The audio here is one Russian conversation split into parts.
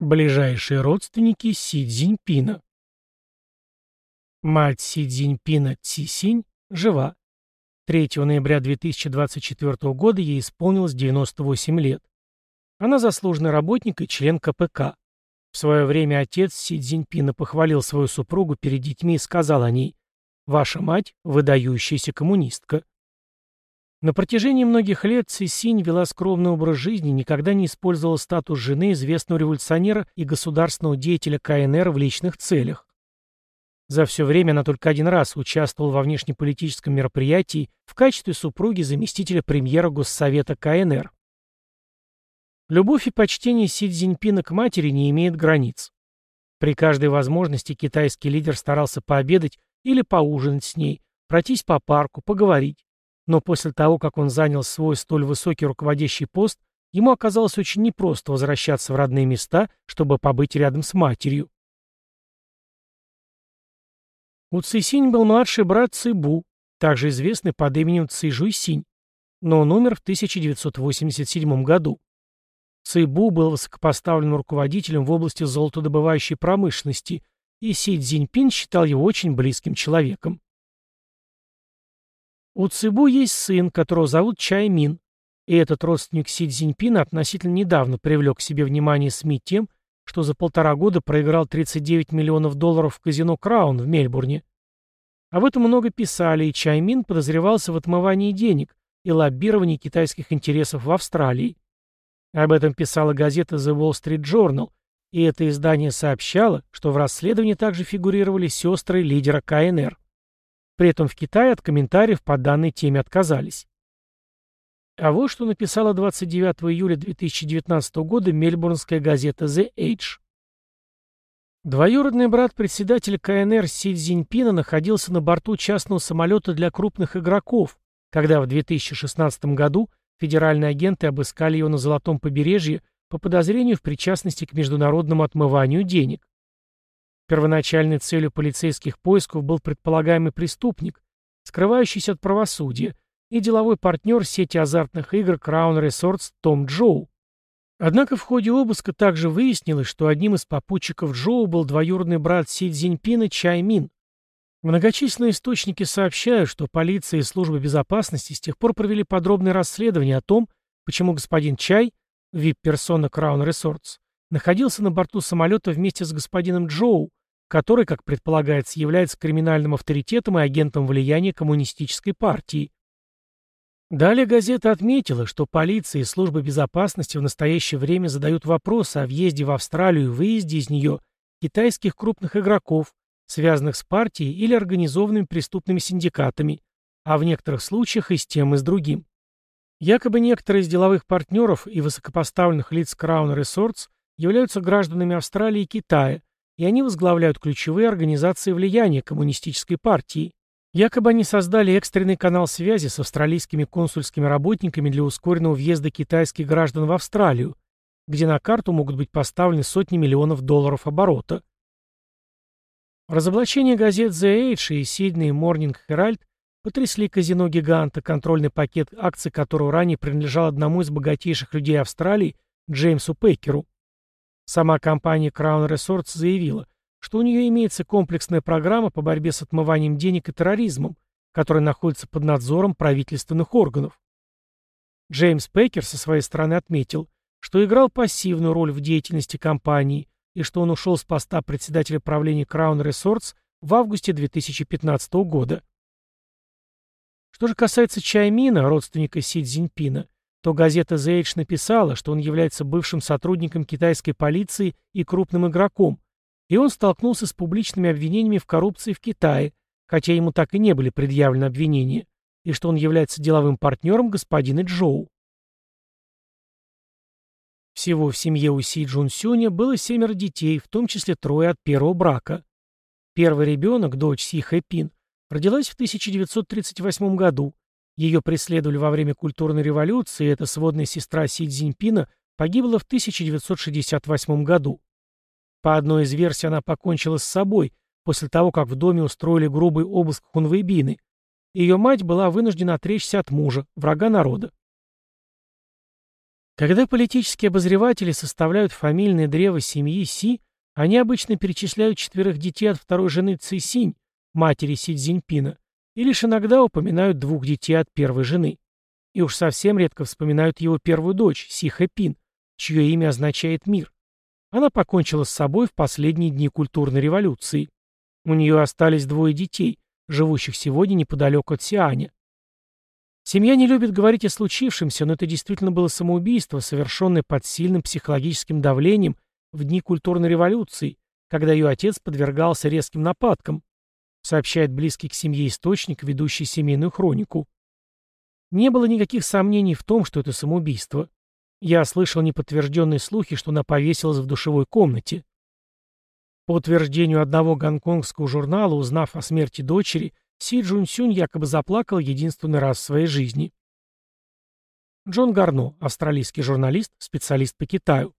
Ближайшие родственники Си Цзиньпина. Мать Си Цзиньпина Цисинь жива. 3 ноября 2024 года ей исполнилось 98 лет. Она заслуженный работник и член КПК. В свое время отец Си Цзиньпина похвалил свою супругу перед детьми и сказал о ней «Ваша мать – выдающаяся коммунистка». На протяжении многих лет Цисинь вела скромный образ жизни, никогда не использовала статус жены известного революционера и государственного деятеля КНР в личных целях. За все время она только один раз участвовала во внешнеполитическом мероприятии в качестве супруги заместителя премьера Госсовета КНР. Любовь и почтение Си Цзиньпина к матери не имеют границ. При каждой возможности китайский лидер старался пообедать или поужинать с ней, пройтись по парку, поговорить. Но после того, как он занял свой столь высокий руководящий пост, ему оказалось очень непросто возвращаться в родные места, чтобы побыть рядом с матерью. У Цисинь был младший брат Цибу, также известный под именем Ци Жуйсинь, но он умер в 1987 году. Цибу был высокопоставленным руководителем в области золотодобывающей промышленности, и Си Цзиньпин считал его очень близким человеком. У Цибу есть сын, которого зовут Чай Мин, и этот родственник Си Цзиньпина относительно недавно привлек к себе внимание СМИ тем, что за полтора года проиграл 39 миллионов долларов в казино «Краун» в Мельбурне. Об этом много писали, и Чай Мин подозревался в отмывании денег и лоббировании китайских интересов в Австралии. Об этом писала газета The Wall Street Journal, и это издание сообщало, что в расследовании также фигурировали сестры лидера КНР. При этом в Китае от комментариев по данной теме отказались. А вот что написала 29 июля 2019 года мельбурнская газета The Age. Двоюродный брат председателя КНР Си Цзиньпина находился на борту частного самолета для крупных игроков, когда в 2016 году федеральные агенты обыскали его на Золотом побережье по подозрению в причастности к международному отмыванию денег. Первоначальной целью полицейских поисков был предполагаемый преступник, скрывающийся от правосудия, и деловой партнер сети азартных игр Crown Resorts Том Джоу. Однако в ходе обыска также выяснилось, что одним из попутчиков Джоу был двоюродный брат Си Цзиньпина Чай Мин. Многочисленные источники сообщают, что полиция и служба безопасности с тех пор провели подробное расследование о том, почему господин Чай, вип-персона Crown Resorts, находился на борту самолета вместе с господином Джоу, который, как предполагается, является криминальным авторитетом и агентом влияния коммунистической партии. Далее газета отметила, что полиция и служба безопасности в настоящее время задают вопросы о въезде в Австралию и выезде из нее китайских крупных игроков, связанных с партией или организованными преступными синдикатами, а в некоторых случаях и с тем, и с другим. Якобы некоторые из деловых партнеров и высокопоставленных лиц Crown Resorts являются гражданами Австралии и Китая, и они возглавляют ключевые организации влияния коммунистической партии. Якобы они создали экстренный канал связи с австралийскими консульскими работниками для ускоренного въезда китайских граждан в Австралию, где на карту могут быть поставлены сотни миллионов долларов оборота. Разоблачение газет The Age и Sydney Morning Herald потрясли казино гиганта, контрольный пакет акций которого ранее принадлежал одному из богатейших людей Австралии, Джеймсу Пекеру. Сама компания Crown Resorts заявила, что у нее имеется комплексная программа по борьбе с отмыванием денег и терроризмом, которая находится под надзором правительственных органов. Джеймс Пекер со своей стороны отметил, что играл пассивную роль в деятельности компании и что он ушел с поста председателя правления Crown Resorts в августе 2015 года. Что же касается Чаймина, родственника Си Цзиньпина, то газета The Age написала, что он является бывшим сотрудником китайской полиции и крупным игроком, и он столкнулся с публичными обвинениями в коррупции в Китае, хотя ему так и не были предъявлены обвинения, и что он является деловым партнером господина Джоу. Всего в семье у Си Джун Сюня было семеро детей, в том числе трое от первого брака. Первый ребенок, дочь Си Хэпин, родилась в 1938 году, ее преследовали во время культурной революции, и эта сводная сестра Си Цзиньпина погибла в 1968 году. По одной из версий она покончила с собой, после того, как в доме устроили грубый обыск хунвейбины. Ее мать была вынуждена отречься от мужа, врага народа. Когда политические обозреватели составляют фамильное древо семьи Си, они обычно перечисляют четверых детей от второй жены Цисинь, матери Си Цзиньпина, и лишь иногда упоминают двух детей от первой жены. И уж совсем редко вспоминают его первую дочь, Си Хэпин, чье имя означает «мир». Она покончила с собой в последние дни культурной революции. У нее остались двое детей, живущих сегодня неподалеку от Сианя. Семья не любит говорить о случившемся, но это действительно было самоубийство, совершенное под сильным психологическим давлением в дни культурной революции, когда ее отец подвергался резким нападкам, сообщает близкий к семье источник, ведущий семейную хронику. Не было никаких сомнений в том, что это самоубийство. Я слышал неподтвержденные слухи, что она повесилась в душевой комнате. По утверждению одного гонконгского журнала, узнав о смерти дочери, Си Джун Сюнь якобы заплакал единственный раз в своей жизни. Джон Гарно, австралийский журналист, специалист по Китаю.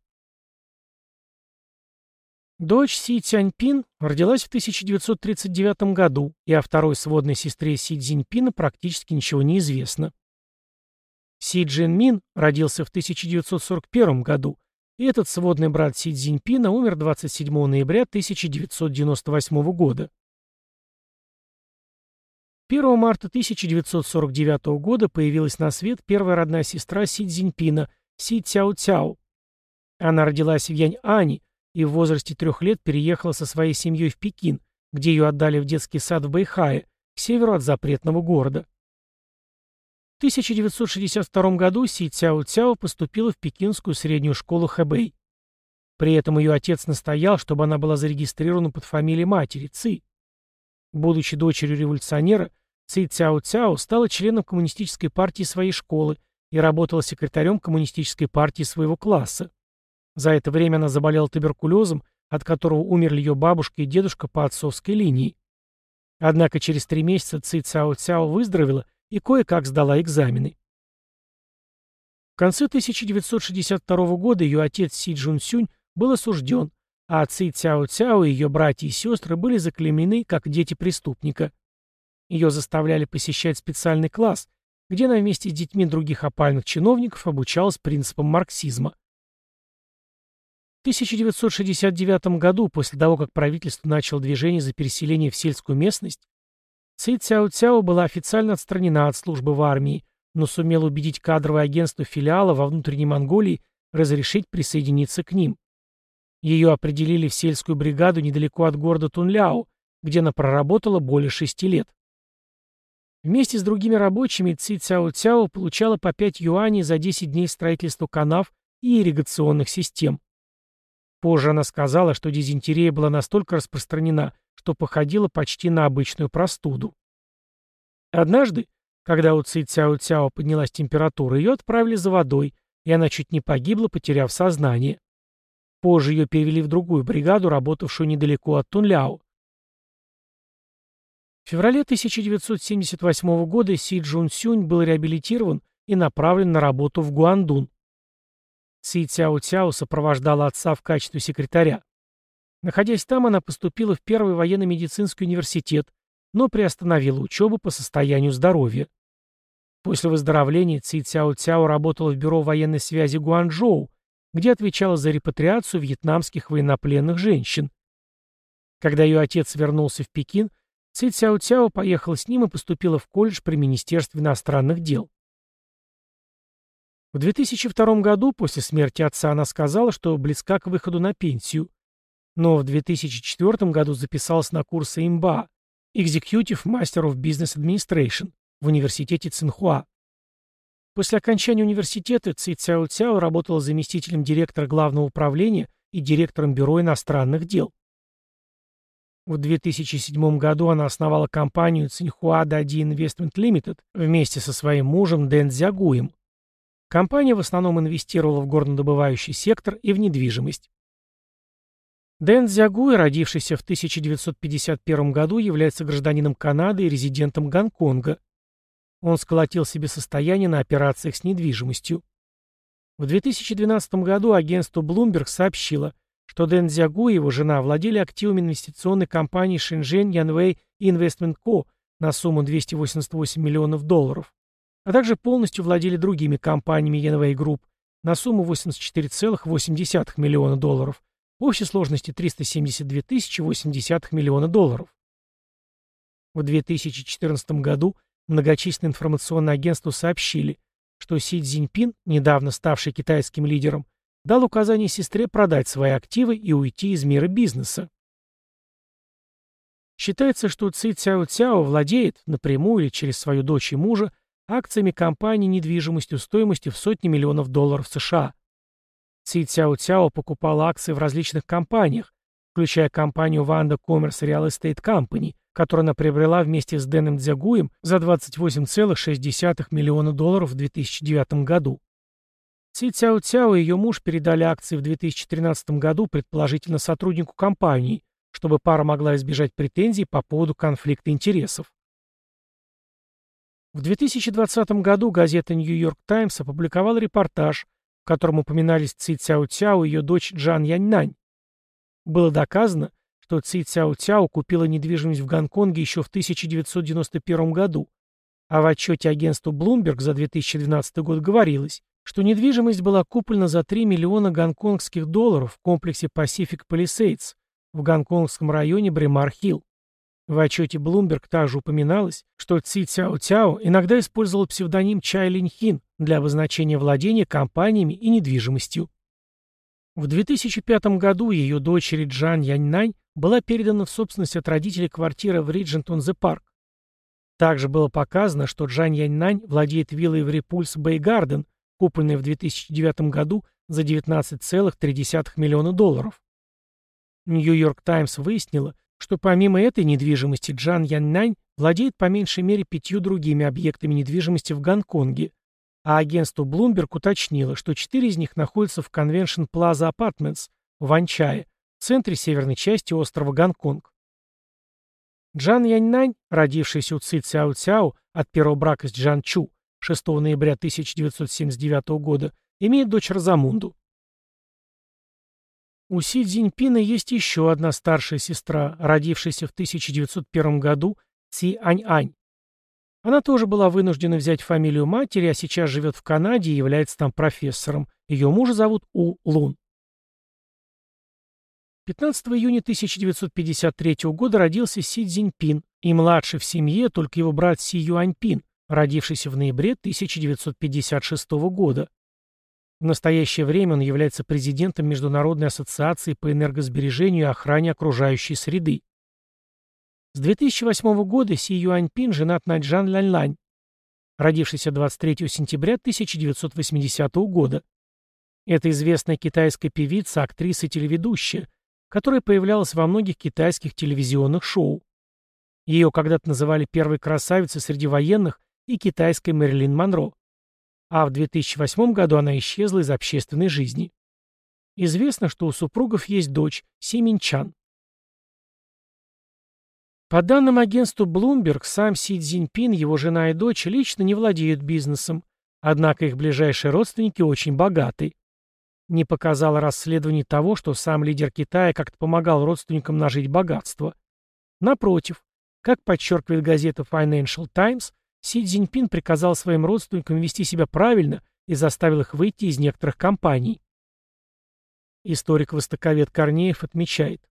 Дочь Си Цяньпин родилась в 1939 году, и о второй сводной сестре Си Цзиньпина практически ничего не известно. Си Джин Мин родился в 1941 году, и этот сводный брат Си Цзиньпина умер 27 ноября 1998 года. 1 марта 1949 года появилась на свет первая родная сестра Си Цзиньпина, Си Цяо Цяо. Она родилась в Янь-Ани, и в возрасте трех лет переехала со своей семьей в Пекин, где ее отдали в детский сад в Бэйхае, к северу от запретного города. В 1962 году Си Цяо Цяо поступила в пекинскую среднюю школу Хэбэй. При этом ее отец настоял, чтобы она была зарегистрирована под фамилией матери Ци. Будучи дочерью революционера, Ци Цяо Цяо стала членом коммунистической партии своей школы и работала секретарем коммунистической партии своего класса. За это время она заболела туберкулезом, от которого умерли ее бабушка и дедушка по отцовской линии. Однако через три месяца Ци Цао Цяо выздоровела и кое-как сдала экзамены. В конце 1962 года ее отец Си Джун Сюнь был осужден, а Ци Цяо Цяо и ее братья и сестры были заклеймены как дети преступника. Ее заставляли посещать специальный класс, где она вместе с детьми других опальных чиновников обучалась принципам марксизма. 1969 году, после того, как правительство начало движение за переселение в сельскую местность, Ци Цяо Цяо была официально отстранена от службы в армии, но сумела убедить кадровое агентство филиала во внутренней Монголии разрешить присоединиться к ним. Ее определили в сельскую бригаду недалеко от города Тунляо, где она проработала более шести лет. Вместе с другими рабочими Ци Цяо Цяо получала по 5 юаней за 10 дней строительства канав и ирригационных систем. Позже она сказала, что дизентерия была настолько распространена, что походила почти на обычную простуду. Однажды, когда у Ци Цяо Цяо поднялась температура, ее отправили за водой, и она чуть не погибла, потеряв сознание. Позже ее перевели в другую бригаду, работавшую недалеко от Тунляо. В феврале 1978 года Си Джун Сюнь был реабилитирован и направлен на работу в Гуандун. Си Цяо Цяо сопровождала отца в качестве секретаря. Находясь там, она поступила в Первый военно-медицинский университет, но приостановила учебу по состоянию здоровья. После выздоровления Ци Цяо Цяо работала в бюро военной связи Гуанчжоу, где отвечала за репатриацию вьетнамских военнопленных женщин. Когда ее отец вернулся в Пекин, Ци Цяо Цяо поехала с ним и поступила в колледж при Министерстве иностранных дел. В 2002 году, после смерти отца, она сказала, что близка к выходу на пенсию. Но в 2004 году записалась на курсы ИМБА Executive Master of Business Administration в университете Цинхуа. После окончания университета Ци Цяо Цяо работала заместителем директора главного управления и директором бюро иностранных дел. В 2007 году она основала компанию Цинхуа Дади Investment Limited вместе со своим мужем Дэн Цзягуем. Компания в основном инвестировала в горнодобывающий сектор и в недвижимость. Дэн Цзягуй, родившийся в 1951 году, является гражданином Канады и резидентом Гонконга. Он сколотил себе состояние на операциях с недвижимостью. В 2012 году агентство Bloomberg сообщило, что Дэн Цзягу и его жена владели активами инвестиционной компании Shenzhen Yanwei Investment Co. на сумму 288 миллионов долларов а также полностью владели другими компаниями Yanwei Group, на сумму 84,8 миллиона долларов, в общей сложности 372 080 миллиона долларов. В 2014 году многочисленные информационные агентства сообщили, что Си Цзиньпин, недавно ставший китайским лидером, дал указание сестре продать свои активы и уйти из мира бизнеса. Считается, что Ци Цяо Цяо владеет, напрямую или через свою дочь и мужа, акциями компании недвижимостью стоимостью в сотни миллионов долларов США. Ци Цяо Цяо покупал акции в различных компаниях, включая компанию Ванда Commerce Real Estate Company, которую она приобрела вместе с Дэном Дзягуем за 28,6 миллиона долларов в 2009 году. Ци Цяо Цяо и ее муж передали акции в 2013 году предположительно сотруднику компании, чтобы пара могла избежать претензий по поводу конфликта интересов. В 2020 году газета «Нью-Йорк Таймс» опубликовала репортаж, в котором упоминались Ци Цяо Цяо и ее дочь Джан Яньнань. Было доказано, что Ци Цяо Цяо купила недвижимость в Гонконге еще в 1991 году, а в отчете агентства Bloomberg за 2012 год говорилось, что недвижимость была куплена за 3 миллиона гонконгских долларов в комплексе Pacific Palisades в гонконгском районе Бремар-Хилл. В отчете Bloomberg также упоминалось, что Ци Цяо Цяо иногда использовал псевдоним Чай Линьхин для обозначения владения компаниями и недвижимостью. В 2005 году ее дочери Джан Яньнань была передана в собственность от родителей квартира в Риджент-он-зе-Парк. Также было показано, что Джан Яньнань владеет виллой в Репульс Бэй-Гарден, купленной в 2009 году за 19,3 миллиона долларов. Нью-Йорк Таймс выяснила, что помимо этой недвижимости Джан Яньнань владеет по меньшей мере пятью другими объектами недвижимости в Гонконге, а агентство Bloomberg уточнило, что четыре из них находятся в Convention Plaza Apartments в Анчае, в центре северной части острова Гонконг. Джан Яньнань, родившийся у Ци Цяо Цяо от первого брака с Джан Чу 6 ноября 1979 года, имеет дочь Розамунду. У Си Цзиньпина есть еще одна старшая сестра, родившаяся в 1901 году, Ци Ань-Ань. Она тоже была вынуждена взять фамилию матери, а сейчас живет в Канаде и является там профессором. Ее мужа зовут У Лун. 15 июня 1953 года родился Си Цзиньпин, и младший в семье только его брат Си Юаньпин, родившийся в ноябре 1956 года. В настоящее время он является президентом Международной ассоциации по энергосбережению и охране окружающей среды. С 2008 года Си Юаньпин женат на Джан Ляньлань, родившийся 23 сентября 1980 года. Это известная китайская певица, актриса и телеведущая, которая появлялась во многих китайских телевизионных шоу. Ее когда-то называли первой красавицей среди военных и китайской Мэрилин Монро а в 2008 году она исчезла из общественной жизни. Известно, что у супругов есть дочь Симинчан. По данным агентству Bloomberg, сам Си Цзиньпин, его жена и дочь лично не владеют бизнесом, однако их ближайшие родственники очень богаты. Не показало расследование того, что сам лидер Китая как-то помогал родственникам нажить богатство. Напротив, как подчеркивает газета Financial Times, Си Цзиньпин приказал своим родственникам вести себя правильно и заставил их выйти из некоторых компаний. Историк-востоковед Корнеев отмечает.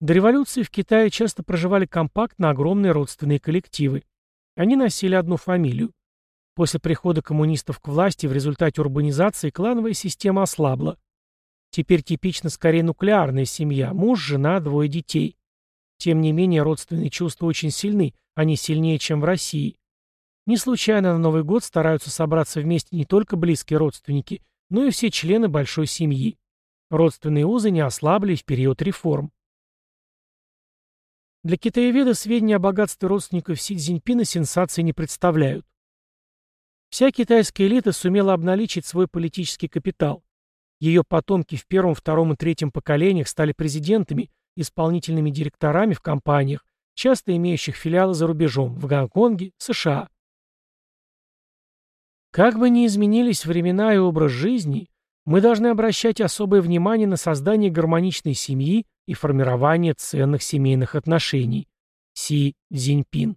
До революции в Китае часто проживали компактно огромные родственные коллективы. Они носили одну фамилию. После прихода коммунистов к власти в результате урбанизации клановая система ослабла. Теперь типично скорее нуклеарная семья, муж, жена, двое детей. Тем не менее, родственные чувства очень сильны, они сильнее, чем в России. Не случайно на Новый год стараются собраться вместе не только близкие родственники, но и все члены большой семьи. Родственные узы не ослабли в период реформ. Для китаеведа сведения о богатстве родственников Си Цзиньпина сенсации не представляют. Вся китайская элита сумела обналичить свой политический капитал. Ее потомки в первом, втором и третьем поколениях стали президентами, исполнительными директорами в компаниях, часто имеющих филиалы за рубежом, в Гонконге, США. Как бы ни изменились времена и образ жизни, мы должны обращать особое внимание на создание гармоничной семьи и формирование ценных семейных отношений. Си Цзиньпин